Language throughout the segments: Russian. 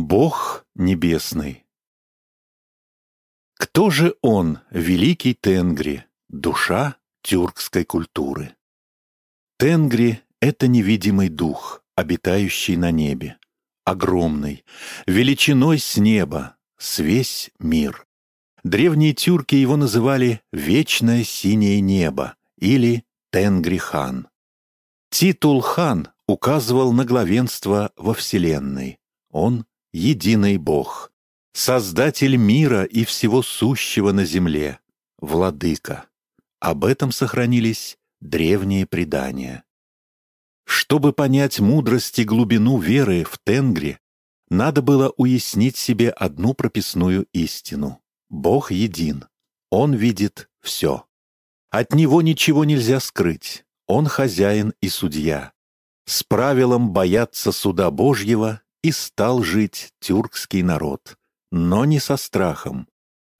Бог небесный Кто же он, великий Тенгри, душа тюркской культуры? Тенгри — это невидимый дух, обитающий на небе, огромный, величиной с неба, с весь мир. Древние тюрки его называли «вечное синее небо» или «Тенгри-хан». Титул «хан» указывал на главенство во Вселенной. Он — единый Бог, создатель мира и всего сущего на земле, владыка. Об этом сохранились древние предания. Чтобы понять мудрость и глубину веры в Тенгри, надо было уяснить себе одну прописную истину. Бог един. Он видит все. От него ничего нельзя скрыть. Он хозяин и судья. С правилом бояться суда Божьего и стал жить тюркский народ. Но не со страхом.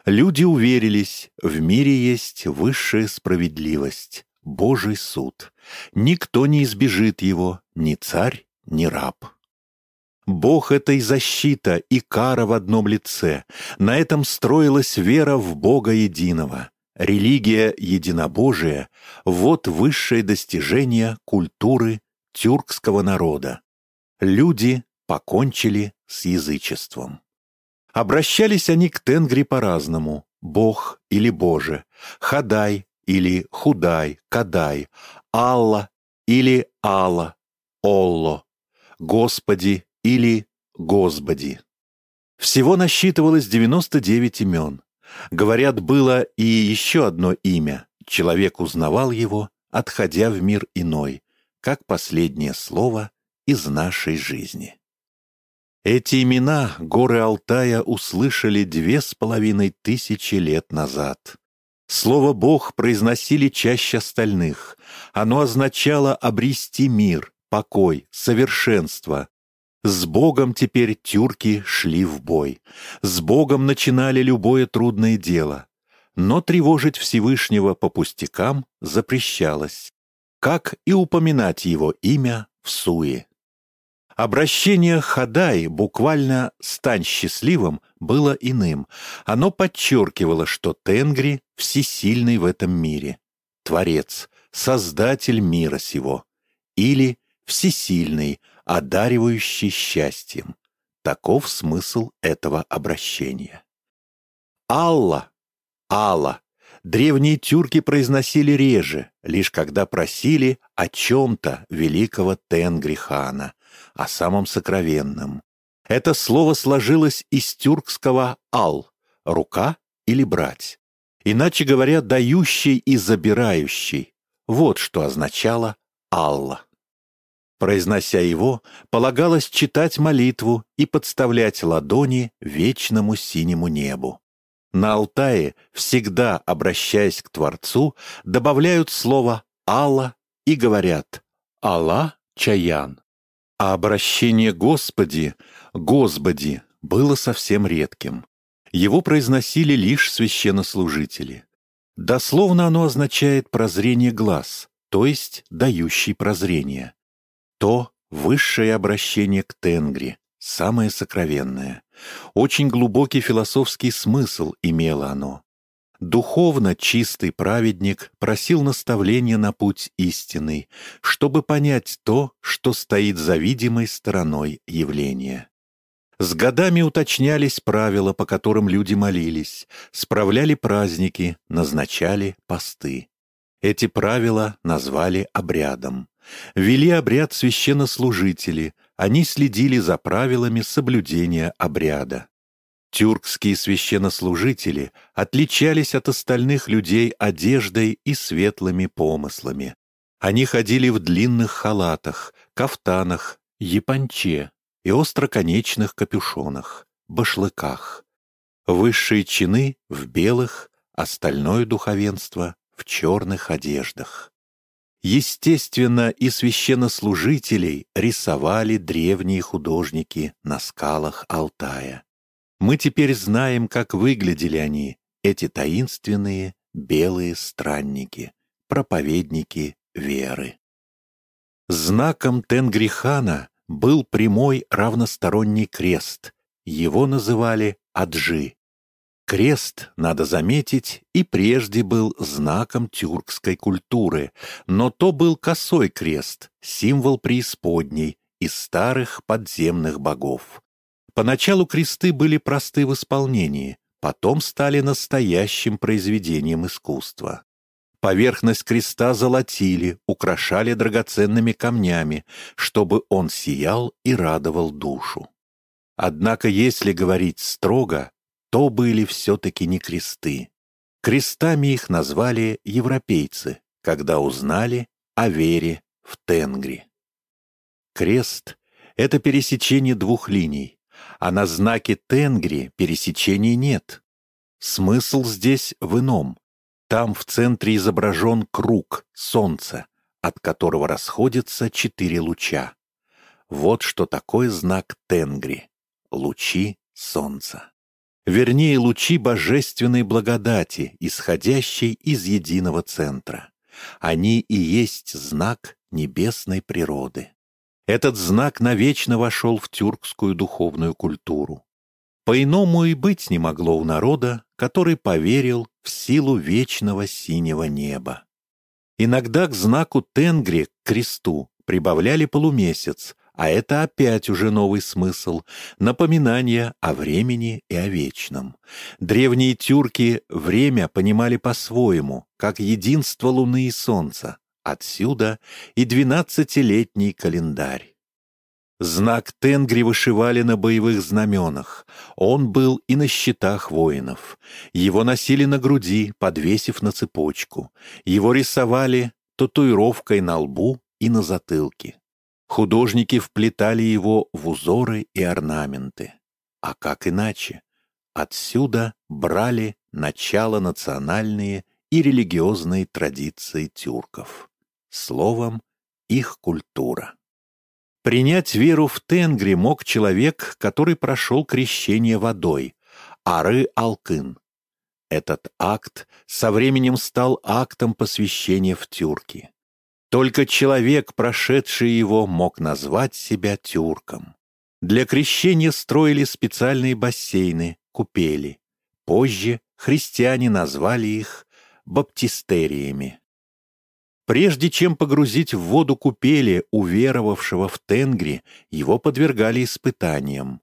Люди уверились, в мире есть высшая справедливость, Божий суд. Никто не избежит его, ни царь, ни раб. Бог — это и защита, и кара в одном лице. На этом строилась вера в Бога единого. Религия единобожия — вот высшее достижение культуры тюркского народа. Люди покончили с язычеством. Обращались они к Тенгри по-разному. Бог или Боже, Хадай или Худай, Кадай, Алла или Алла, Олло, Господи или Господи. Всего насчитывалось 99 имен. Говорят, было и еще одно имя. Человек узнавал его, отходя в мир иной, как последнее слово из нашей жизни. Эти имена горы Алтая услышали две с половиной тысячи лет назад. Слово «Бог» произносили чаще остальных. Оно означало обрести мир, покой, совершенство. С Богом теперь тюрки шли в бой. С Богом начинали любое трудное дело. Но тревожить Всевышнего по пустякам запрещалось, как и упоминать его имя в суе. Обращение Хадай, буквально «стань счастливым», было иным. Оно подчеркивало, что Тенгри всесильный в этом мире. Творец, создатель мира сего. Или всесильный, одаривающий счастьем. Таков смысл этого обращения. Алла, Алла, древние тюрки произносили реже, лишь когда просили о чем-то великого Тенгрихана, о самом сокровенном. Это слово сложилось из тюркского «ал» — рука или брать. Иначе говоря, дающий и забирающий. Вот что означало «алла». Произнося его, полагалось читать молитву и подставлять ладони вечному синему небу. На Алтае, всегда обращаясь к Творцу, добавляют слово «Алла» и говорят «Алла Чаян». А обращение «Господи», «Господи» было совсем редким. Его произносили лишь священнослужители. Дословно оно означает «прозрение глаз», то есть «дающий прозрение». То высшее обращение к Тенгри, самое сокровенное. Очень глубокий философский смысл имело оно. Духовно чистый праведник просил наставления на путь истинный, чтобы понять то, что стоит за видимой стороной явления. С годами уточнялись правила, по которым люди молились, справляли праздники, назначали посты. Эти правила назвали обрядом. Вели обряд священнослужители, они следили за правилами соблюдения обряда. Тюркские священнослужители отличались от остальных людей одеждой и светлыми помыслами. Они ходили в длинных халатах, кафтанах, японче и остроконечных капюшонах, башлыках. Высшие чины в белых, остальное духовенство в черных одеждах. Естественно, и священнослужителей рисовали древние художники на скалах Алтая. Мы теперь знаем, как выглядели они, эти таинственные белые странники, проповедники веры. Знаком Тенгрихана был прямой равносторонний крест, его называли Аджи. Крест, надо заметить, и прежде был знаком тюркской культуры, но то был косой крест, символ преисподней из старых подземных богов. Поначалу кресты были просты в исполнении, потом стали настоящим произведением искусства. Поверхность креста золотили, украшали драгоценными камнями, чтобы он сиял и радовал душу. Однако, если говорить строго, то были все-таки не кресты. Крестами их назвали европейцы, когда узнали о вере в Тенгри. Крест — это пересечение двух линий, а на знаке Тенгри пересечения нет. Смысл здесь в ином. Там в центре изображен круг, солнце, от которого расходятся четыре луча. Вот что такое знак Тенгри — лучи солнца вернее лучи божественной благодати, исходящей из единого центра. Они и есть знак небесной природы. Этот знак навечно вошел в тюркскую духовную культуру. По-иному и быть не могло у народа, который поверил в силу вечного синего неба. Иногда к знаку Тенгри, к кресту, прибавляли полумесяц, а это опять уже новый смысл, напоминание о времени и о вечном. Древние тюрки время понимали по-своему, как единство луны и солнца. Отсюда и двенадцатилетний календарь. Знак Тенгри вышивали на боевых знаменах. Он был и на щитах воинов. Его носили на груди, подвесив на цепочку. Его рисовали татуировкой на лбу и на затылке. Художники вплетали его в узоры и орнаменты. А как иначе? Отсюда брали начало национальные и религиозные традиции тюрков. Словом, их культура. Принять веру в Тенгри мог человек, который прошел крещение водой, Ары-Алкын. Этот акт со временем стал актом посвящения в тюрки. Только человек, прошедший его, мог назвать себя тюрком. Для крещения строили специальные бассейны, купели. Позже христиане назвали их баптистериями. Прежде чем погрузить в воду купели уверовавшего в Тенгри, его подвергали испытаниям.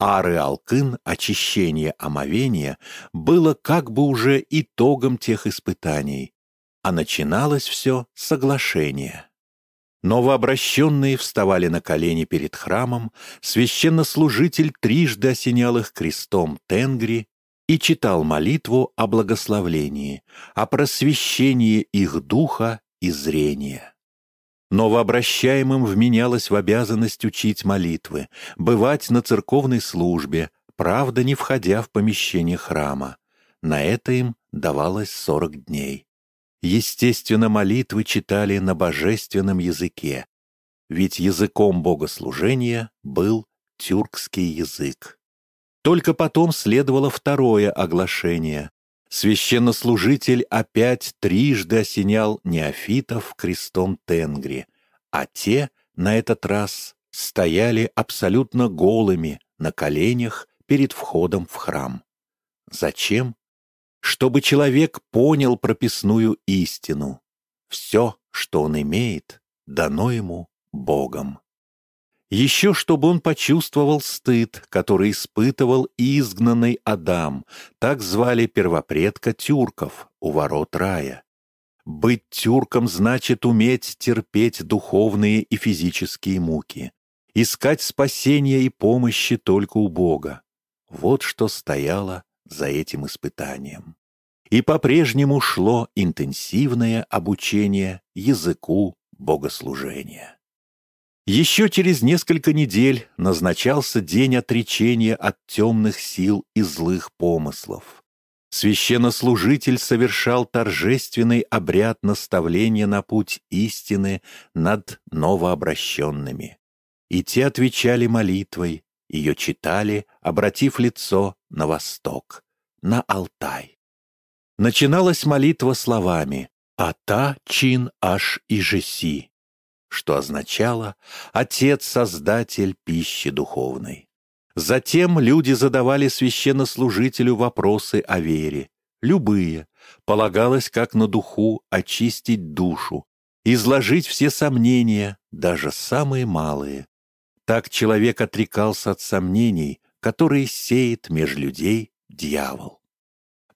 Ары-Алкын, очищение омовения, было как бы уже итогом тех испытаний, а начиналось все с соглашения. Новообращенные вставали на колени перед храмом, священнослужитель трижды осенял их крестом Тенгри и читал молитву о благословлении, о просвещении их духа и зрения. Новообращаемым вменялось в обязанность учить молитвы, бывать на церковной службе, правда, не входя в помещение храма. На это им давалось сорок дней. Естественно, молитвы читали на божественном языке, ведь языком богослужения был тюркский язык. Только потом следовало второе оглашение. Священнослужитель опять трижды осенял неофитов крестом Тенгри, а те на этот раз стояли абсолютно голыми на коленях перед входом в храм. Зачем? чтобы человек понял прописную истину. Все, что он имеет, дано ему Богом. Еще чтобы он почувствовал стыд, который испытывал изгнанный Адам, так звали первопредка тюрков у ворот рая. Быть тюрком значит уметь терпеть духовные и физические муки, искать спасения и помощи только у Бога. Вот что стояло за этим испытанием. И по-прежнему шло интенсивное обучение языку богослужения. Еще через несколько недель назначался день отречения от темных сил и злых помыслов. Священнослужитель совершал торжественный обряд наставления на путь истины над новообращенными. И те отвечали молитвой, ее читали, обратив лицо на восток, на Алтай. Начиналась молитва словами «Ата чин аш и жеси», что означало «Отец-создатель пищи духовной». Затем люди задавали священнослужителю вопросы о вере, любые, полагалось как на духу очистить душу, изложить все сомнения, даже самые малые. Так человек отрекался от сомнений, которые сеет меж людей дьявол.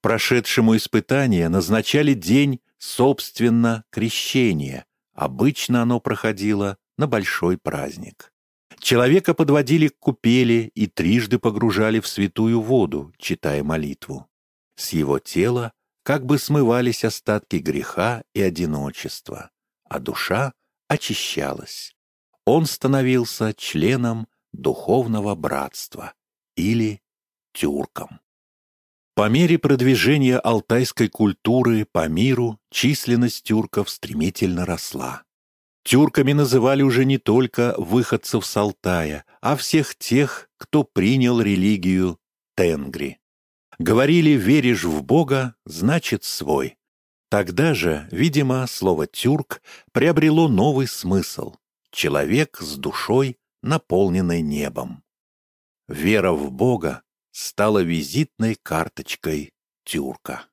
Прошедшему испытание назначали день, собственно, крещения. Обычно оно проходило на большой праздник. Человека подводили к купели и трижды погружали в святую воду, читая молитву. С его тела как бы смывались остатки греха и одиночества, а душа очищалась. Он становился членом духовного братства или тюрком. По мере продвижения алтайской культуры по миру численность тюрков стремительно росла. Тюрками называли уже не только выходцев с Алтая, а всех тех, кто принял религию Тенгри. Говорили «веришь в Бога, значит свой». Тогда же, видимо, слово «тюрк» приобрело новый смысл — человек с душой, наполненной небом. Вера в Бога стала визитной карточкой тюрка.